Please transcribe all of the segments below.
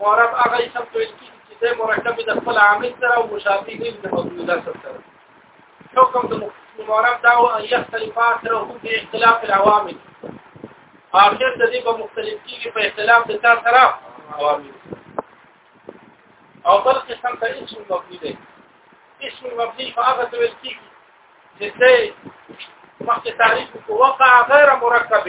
معرب هغه اسم ته ویل کیږي چې د مرکب د خپل عامل سره او مشابه دی د موجوده سره حکم د معرب دا او یختلف اخره په اختلاف العوامل اخر د دې په مختلف کیږي په اختلاف د تر طرف عوامل او بل قسم ته اسم مبني دی اسم مبني فهغه ته ویل کیږي چې مخکې تعریف کو وقع غیر مرکب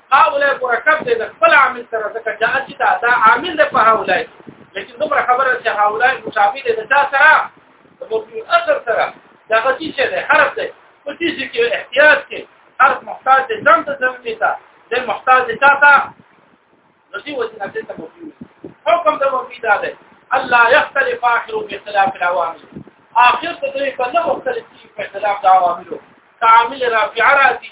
هاولای مرکب دی د خپل عامل سره ځکه چې اچي دا دا عامل دی په هاولای لیکن دومره خبره چې هاولای مشابه دی د چا سره د مفعول اصل سره دا غتی چې دی حرف دی په دې چې کې احتیاط کې حرف محتاج دی ځان ته ځان دی تا د محتاج دی تا تا نو دې وځي نه ته مفعول حکم د مفعول دا دی الله يختلف اخر باختلاف العوامل اخر ته دوی په نو مختلف دي په اختلاف د عواملو تعامل رافع راځي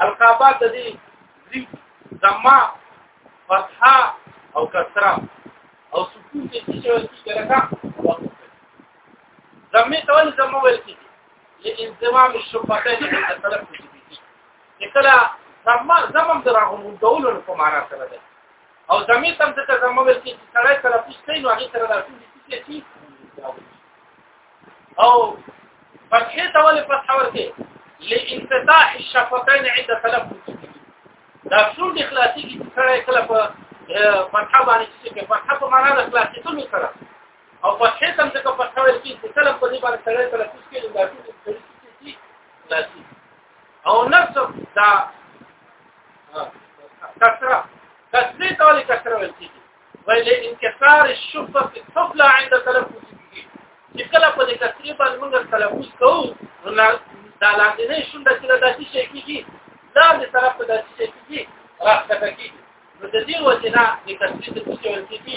القابات دي دي زما فتحه او کسره او سکون دي چې وایي چې لکه زمي ته ولې زما ویل کیږي لانضمام الشفتين عند التلفظ به کله زما زمم دراغو مدولو په معنا سره ده او زمي تم ته زما ویل کیږي چې سړی سره پښتنه هغه سره راځي چې او فتحې ته ولې فتح ورکې لانفتاح الشفتين عند تلفظ دا شونډې خلاصې کې سره کله په فتحه باندې چې په فتحه په معنا د خلاصې ته سره او فتحې تم څخه فتحه ویل کې چې کله په دې باندې سره کله کوس کې دا ټول څه خلاصې او نفس دا کسره کسره ته ولې کسره ویل کېږي ویل انکسار الشفه في الطفله عند تلفظ چې کله په دې کثرې باندې موږ تلفظ کوو نو دا لاندې نه شونده چې دا څه شي کیږي دا د طرف ته څه شي کیږي راځه کیږي نو د دې وجه نه د کثرې څه شي کیږي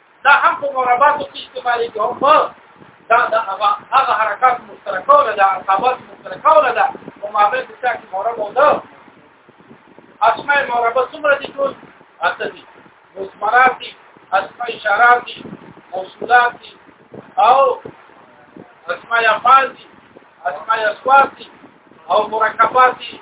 دا هم په مربعاتو کې استعمالي کوم دا دا هغه هغه حرکات مشترکه ولا دا حرکات مشترکه ولا دا او ما به چې تاسو مربع ده اسماء مربع څومره دي ټول اته دي مسمرات دي اسماء اشارات دي موصولات دي او اسماء افعال دي اسماء اصوات دي او مرکبات دي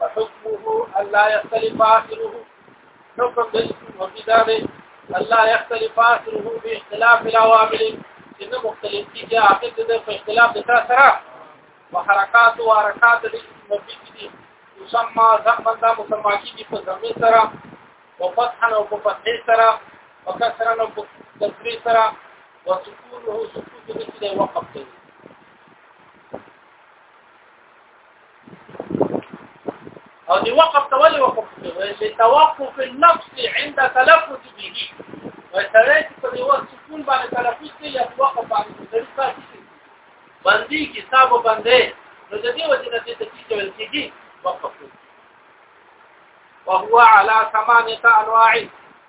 وحكمه الا يختلف اخره حكم د اسم مبتدار الا يختلف اخره باختلاف العوامل ان مختلف دي چې اخر د په اختلاف د سره سره وحرکات او حرکات د اسم مبتدار دي مسمى زمن دا مسمى کیږي په زمين سره او فتحا او په فتح سره او کسرا او په کسر سره وسکونه سکوت د وقف دی او دی وقف تولي وقف لتوقف النفس عند تلفظ به وسريت په یو سکون باندې تلفظ کې یا وقف باندې د پاتې باندې کتاب باندې نو د دې وجه نه چې د دې ویل کېږي وقف وهو على ثمانيه انواع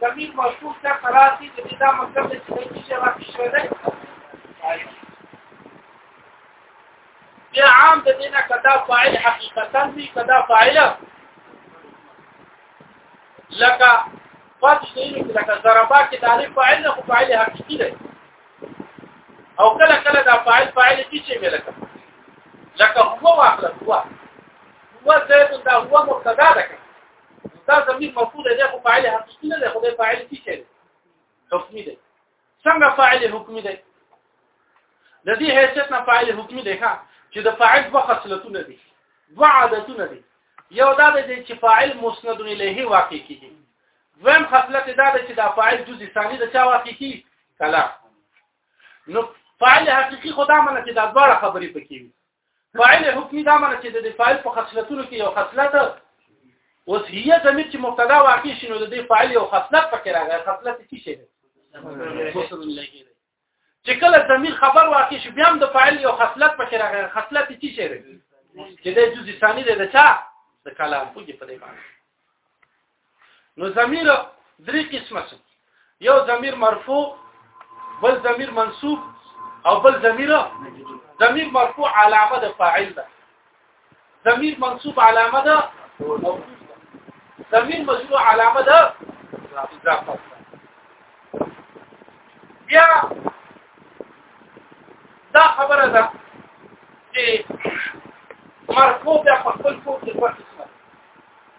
زمين مشهور څه قراتي د دې دا مطلب دی چې دې چې راځي شوی دی بیا عام د دې نه کدا فاعل حقیقتا دی کدا فاعل لکه پاتې دی لکه ضربا کې د الف فاعل نه فاعل حقیقي دی او کله کله دا فاعل فاعل دي چې ملکه لکه هو واخله هو هو زید دا هو مبتدا ده دا زمير مرفوع دی خو فاعل حقيقي نه دی خو دی فاعل څه شي حکمي دی څنګه فاعل حکمي دی د دې حیثیت نه فاعل حکمي دی ښا چې د فاعل دوه خصلتونه دي دوه عادتونه دي یو دا دی چې فاعل مسند الیه واقع کیږي دویم خصلت دا دی چې دا فاعل جزء ثاني د چا واقع کیږي کلام نو فاعل حقيقي خدا منه چې دا دواړه خبرې پکې وي فاعل حکمی دا معنی چې د فاعل په خصلتونو کې یو خصلت اوس هي ضمیر چې مبتدا واقع شي نو د دې فاعل یو خصلت پکې راغی خصلت څه شي چې کله ضمیر خبر واقع شي بیا هم د فاعل یو خصلت پکې راغی خصلت څه شي چې د جزء ثاني د چا د کلام پوجي په دې باندې نو ضمیر درې قسمه سو یو ضمیر مرفوع بل ضمیر منصوب او بل ضمیر ضمیر مرفوع علامه د فاعل ده ضمیر منصوب علامه ده ضمیر مجرور علامه ده اضافه بیا دا خبره ده چې مرکو بیا په خپل کور کې فرق اسمه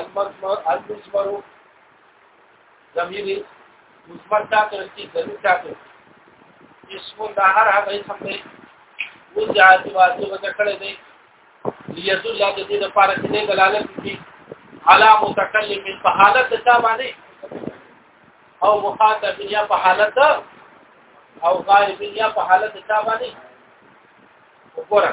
المزمر المزمر ضمیر مزمر تا ته چې ضمیر تا ته اسم دا هر هغه اسم دی و جاءت واجب ذکر دی لیذ الله د دې لپاره چې دلالت کوي علا متکلم په حالت د چا باندې او مخاطب یا په حالت او غائب یا په حالت د چا باندې وګورئ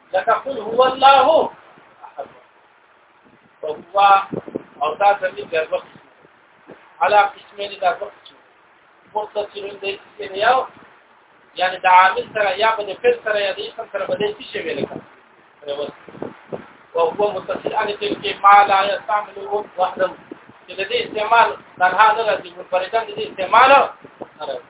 لکه قل هو الله احد هو او دا زمي ګرځي على قسمين دا قسم متصل دی چې یو یعنی د عامل سره یا په فعل سره یا د اسم سره په دې څه شی ویل کړه او هو متصل ان کې ما لا يستعمل وحده چې د دې استعمال تنها نه راځي منفردان د دې استعمال نه راځي